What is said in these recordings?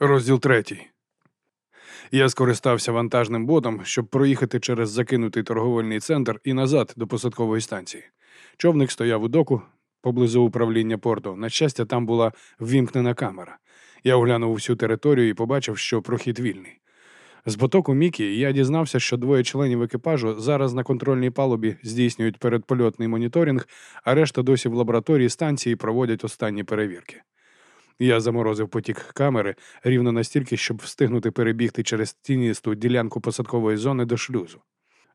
Розділ третій. Я скористався вантажним ботом, щоб проїхати через закинутий торговельний центр і назад до посадкової станції. Човник стояв у доку поблизу управління порту. На щастя, там була ввімкнена камера. Я оглянув всю територію і побачив, що прохід вільний. З потоку Мікі я дізнався, що двоє членів екіпажу зараз на контрольній палубі здійснюють передпольотний моніторинг, а решта досі в лабораторії станції проводять останні перевірки. Я заморозив потік камери рівно настільки, щоб встигнути перебігти через тіністу ділянку посадкової зони до шлюзу.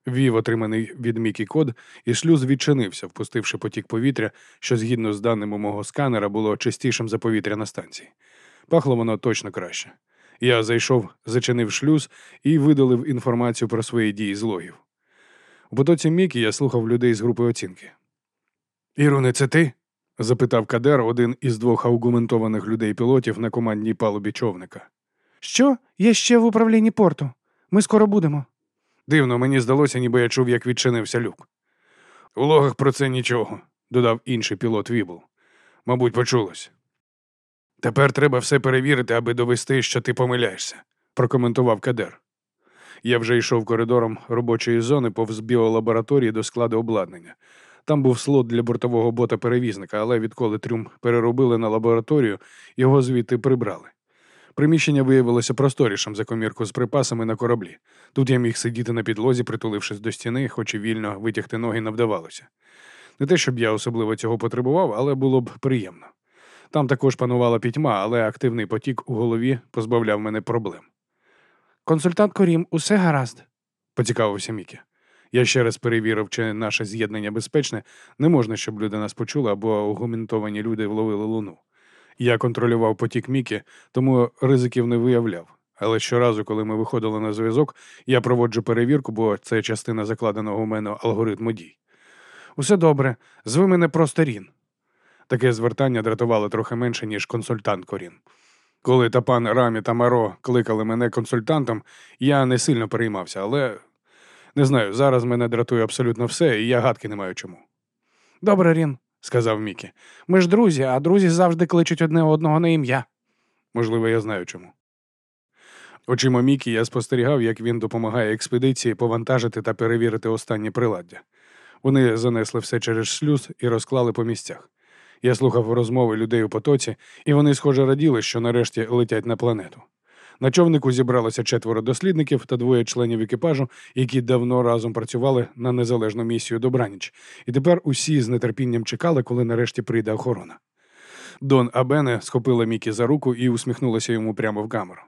Вів отриманий від Мікі код, і шлюз відчинився, впустивши потік повітря, що згідно з даними мого сканера було чистішим за повітря на станції. Пахло воно точно краще. Я зайшов, зачинив шлюз і видалив інформацію про свої дії з логів. У потоці Мікі я слухав людей з групи оцінки. Іруне, це ти? Запитав Кадер, один із двох аугументованих людей пілотів на командній палубі човника. Що? Я ще в управлінні порту. Ми скоро будемо. Дивно, мені здалося, ніби я чув, як відчинився люк. У логах про це нічого, додав інший пілот Вібл. Мабуть, почулось. Тепер треба все перевірити, аби довести, що ти помиляєшся, прокоментував Кадер. Я вже йшов коридором робочої зони повз біолабораторії до складу обладнання. Там був слот для бортового бота-перевізника, але відколи трюм переробили на лабораторію, його звідти прибрали. Приміщення виявилося просторішим за комірку з припасами на кораблі. Тут я міг сидіти на підлозі, притулившись до стіни, хоч і вільно витягти ноги не вдавалося. Не те, щоб я особливо цього потребував, але було б приємно. Там також панувала пітьма, але активний потік у голові позбавляв мене проблем. Консультант Корім, усе гаразд. Поцікавився Мікі. Я ще раз перевірив, чи наше з'єднання безпечне. Не можна, щоб люди нас почули або аугументовані люди вловили луну. Я контролював потік Мікі, тому ризиків не виявляв. Але щоразу, коли ми виходили на зв'язок, я проводжу перевірку, бо це частина закладеного у мене алгоритму дій. Усе добре. Зви мене просто Рін. Таке звертання дратувало трохи менше, ніж консультант Корін. Коли та пан Рамі та Маро кликали мене консультантом, я не сильно переймався, але не знаю, зараз мене дратує абсолютно все, і я гадки не маю чому. Добре, Рін, сказав Мікі. Ми ж друзі, а друзі завжди кличуть одне одного на ім'я. Можливо, я знаю чому. Очима Мікі я спостерігав, як він допомагає експедиції повантажити та перевірити останні приладдя. Вони занесли все через шлюз і розклали по місцях. Я слухав розмови людей у потоці, і вони, схоже, раділи, що нарешті летять на планету. На човнику зібралося четверо дослідників та двоє членів екіпажу, які давно разом працювали на незалежну місію Добраніч, і тепер усі з нетерпінням чекали, коли нарешті прийде охорона. Дон Абене схопила Мікі за руку і усміхнулася йому прямо в камеру.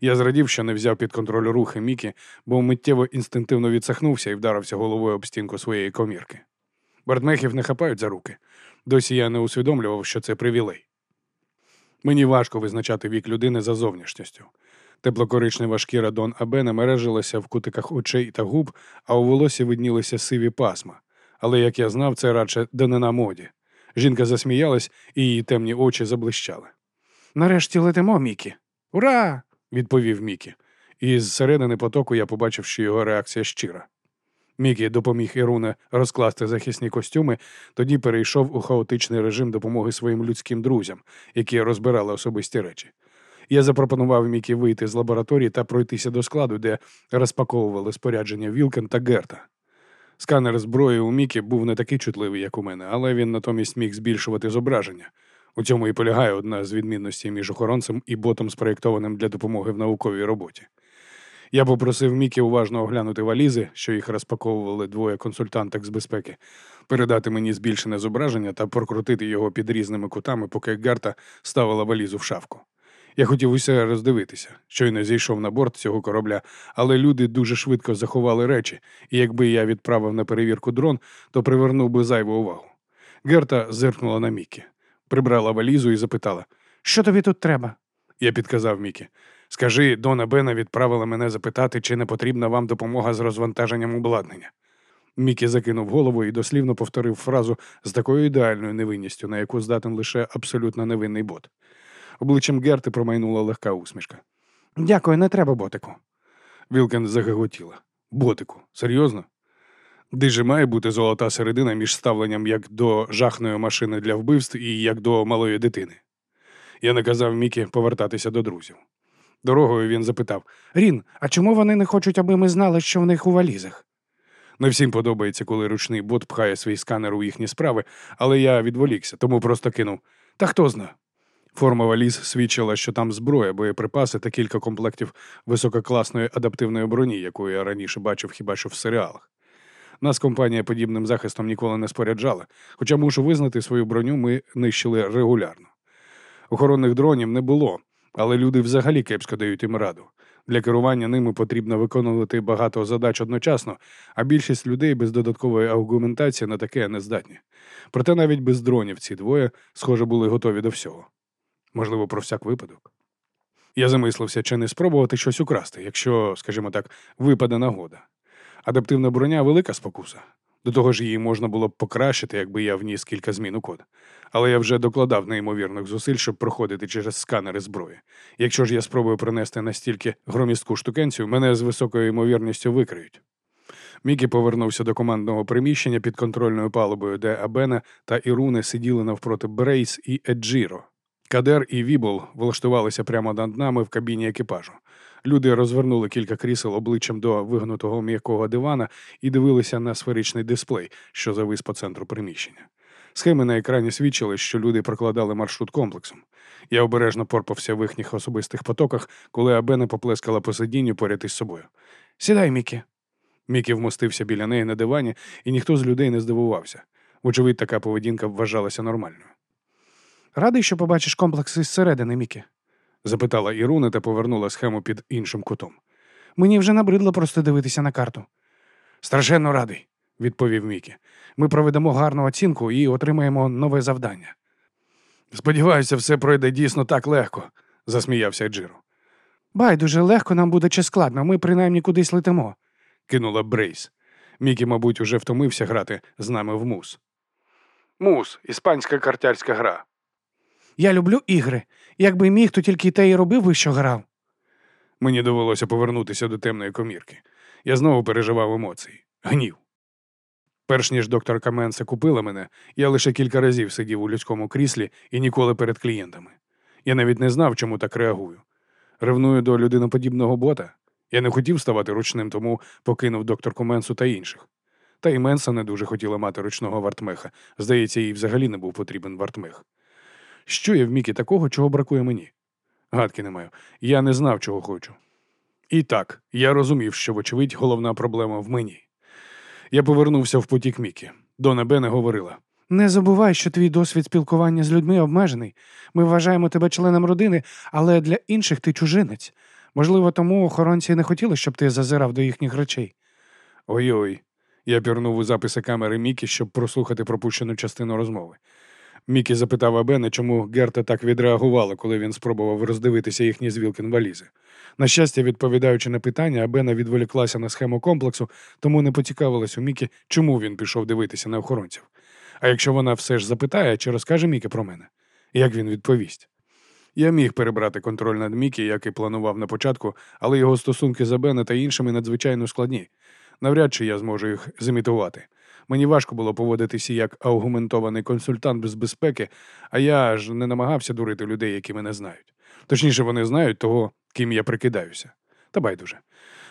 Я зрадів, що не взяв під контроль рухи Мікі, бо миттєво інстинктивно відсахнувся і вдарився головою об стінку своєї комірки. Бартмехів не хапають за руки. Досі я не усвідомлював, що це привілей. Мені важко визначати вік людини за зовнішністю. Теплокоричнева шкіра Дон Абена мережилася в кутиках очей та губ, а у волосі виднілися сиві пасма. Але, як я знав, це радше данина моді. Жінка засміялась, і її темні очі заблищали. Нарешті летимо, Мікі. Ура! відповів Мікі. І з середини потоку я побачив, що його реакція щира. Мікі допоміг Іруне розкласти захисні костюми, тоді перейшов у хаотичний режим допомоги своїм людським друзям, які розбирали особисті речі. Я запропонував Мікі вийти з лабораторії та пройтися до складу, де розпаковували спорядження Вілкен та Герта. Сканер зброї у Мікі був не такий чутливий, як у мене, але він натомість міг збільшувати зображення. У цьому і полягає одна з відмінностей між охоронцем і ботом, спроєктованим для допомоги в науковій роботі. Я попросив Мікі уважно оглянути валізи, що їх розпаковували двоє консультанток з безпеки, передати мені збільшене зображення та прокрутити його під різними кутами, поки Гарта ставила валізу в шафку. Я хотів усе роздивитися, щойно зійшов на борт цього корабля, але люди дуже швидко заховали речі, і якби я відправив на перевірку дрон, то привернув би зайву увагу. Герта зиркнула на Мікі, прибрала валізу і запитала: Що тобі тут треба? Я підказав Мікі. Скажи, Дона Бена відправила мене запитати, чи не потрібна вам допомога з розвантаженням обладнання. Мікі закинув голову і дослівно повторив фразу з такою ідеальною невинністю, на яку здатен лише абсолютно невинний бот. Обличчям Герти промайнула легка усмішка. Дякую, не треба, ботику. Вілкен загоготіла. Ботику, серйозно? Де же має бути золота середина між ставленням як до жахної машини для вбивств і як до малої дитини. Я наказав Мікі повертатися до друзів. Дорогою він запитав: Рін, а чому вони не хочуть, аби ми знали, що в них у валізах? не всім подобається, коли ручний бот пхає свій сканер у їхні справи, але я відволікся, тому просто кинув. Та хто зна. Форма валіз свідчила, що там зброя, боєприпаси та кілька комплектів висококласної адаптивної броні, яку я раніше бачив хіба що в серіалах. Нас компанія подібним захистом ніколи не споряджала, хоча мушу визнати, свою броню ми нищили регулярно. Охоронних дронів не було, але люди взагалі кепсько дають їм раду. Для керування ними потрібно виконувати багато задач одночасно, а більшість людей без додаткової аргументації на таке не здатні. Проте навіть без дронів ці двоє, схоже, були готові до всього. Можливо, про всяк випадок. Я замислився, чи не спробувати щось украсти, якщо, скажімо так, випаде нагода. Адаптивна броня велика спокуса. До того ж, її можна було б покращити, якби я вніс кілька змін у код. Але я вже докладав неймовірних зусиль, щоб проходити через сканери зброї. Якщо ж я спробую принести настільки громістку штукенцію, мене з високою ймовірністю викриють. Мікі повернувся до командного приміщення під контрольною палубою, де Абена та Іруни сиділи навпроти Брейс і Еджіро. Кадер і Вібол влаштувалися прямо над нами в кабіні екіпажу. Люди розвернули кілька крісел обличчям до вигнутого м'якого дивана і дивилися на сферичний дисплей, що завис по центру приміщення. Схеми на екрані свідчили, що люди прокладали маршрут комплексом. Я обережно порпався в їхніх особистих потоках, коли Абена поплескала по сидінню поряд із собою. Сідай, Мікі. Мікі вмостився біля неї на дивані, і ніхто з людей не здивувався. Вочевидь, така поведінка вважалася нормальною. Радий, що побачиш комплекс із середини, Мікі. Запитала Іруна та повернула схему під іншим кутом. Мені вже набридло просто дивитися на карту. Страшенно радий, відповів Мікі. Ми проведемо гарну оцінку і отримаємо нове завдання. Сподіваюся, все пройде дійсно так легко, засміявся Джиро. Байдуже легко нам буде чи складно, ми принаймні кудись летимо. кинула Брейс. Мікі, мабуть, уже втомився грати з нами в мус. Мус іспанська картярська гра. Я люблю ігри. Якби міг, то тільки те і робив би, що грав. Мені довелося повернутися до темної комірки. Я знову переживав емоції, гнів. Перш ніж докторка Менса купила мене, я лише кілька разів сидів у людському кріслі і ніколи перед клієнтами. Я навіть не знав, чому так реагую. Ревную до людиноподібного бота. Я не хотів ставати ручним, тому покинув докторку Менсу та інших. Та й Менса не дуже хотіла мати ручного вартмеха. Здається, їй взагалі не був потрібен вартмех. Що є в Мікі такого, чого бракує мені? Гадки не маю. Я не знав, чого хочу. І так, я розумів, що, вочевидь, головна проблема в мені. Я повернувся в потік Мікі. Дона Бене говорила. Не забувай, що твій досвід спілкування з людьми обмежений. Ми вважаємо тебе членом родини, але для інших ти чужинець. Можливо, тому охоронці не хотіли, щоб ти зазирав до їхніх речей. Ой-ой. Я пірнув у записи камери Мікі, щоб прослухати пропущену частину розмови. Мікі запитав Абена, чому Герта так відреагувала, коли він спробував роздивитися їхні звілкін валізи. На щастя, відповідаючи на питання, Абена відволіклася на схему комплексу, тому не поцікавилась у Мікі, чому він пішов дивитися на охоронців. А якщо вона все ж запитає, чи розкаже Мікі про мене? Як він відповість? Я міг перебрати контроль над Мікі, як і планував на початку, але його стосунки з Абена та іншими надзвичайно складні. Навряд чи я зможу їх зімітувати. Мені важко було поводитися як аугументований консультант без безпеки, а я ж не намагався дурити людей, які мене знають. Точніше, вони знають того, ким я прикидаюся. Та байдуже.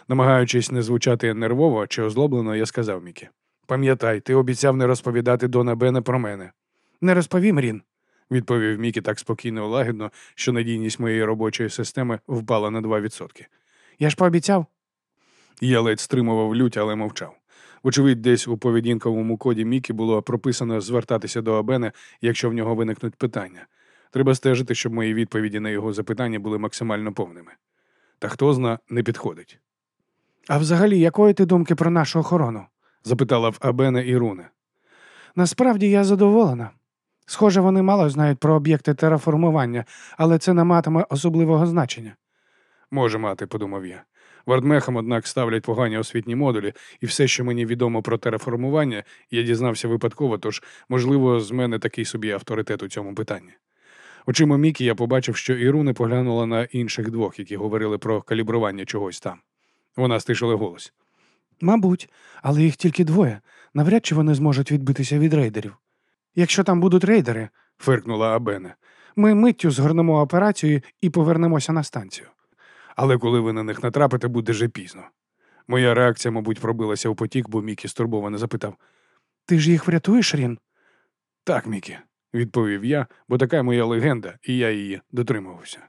Намагаючись не звучати нервово чи озлоблено, я сказав Мікі. Пам'ятай, ти обіцяв не розповідати Дона Бена про мене. Не розповім, Рін. Відповів Мікі так спокійно і лагідно, що надійність моєї робочої системи впала на 2%. Я ж пообіцяв. Я ледь стримував лють, але мовчав. Вочевидь, десь у поведінковому коді Мікі було прописано звертатися до Абена, якщо в нього виникнуть питання. Треба стежити, щоб мої відповіді на його запитання були максимально повними. Та хто зна, не підходить. А взагалі, якої ти думки про нашу охорону? запитала в Абена і Руне. Насправді я задоволена. Схоже, вони мало знають про об'єкти тераформування, але це не матиме особливого значення. Може мати, подумав я. Вардмехам, однак, ставлять погані освітні модулі, і все, що мені відомо про тераформування, я дізнався випадково, тож, можливо, з мене такий собі авторитет у цьому питанні. Очима Мікі я побачив, що Іруни поглянула на інших двох, які говорили про калібрування чогось там. Вона стишила голос. Мабуть, але їх тільки двоє. Навряд чи вони зможуть відбитися від рейдерів. Якщо там будуть рейдери, фиркнула Абене. ми миттю згорнемо операцію і повернемося на станцію. Але коли ви на них натрапите, буде вже пізно. Моя реакція, мабуть, пробилася у потік, бо Мікі стурбовано запитав: Ти ж їх врятуєш, Рін? Так, Мікі, відповів я, бо така моя легенда, і я її дотримувався.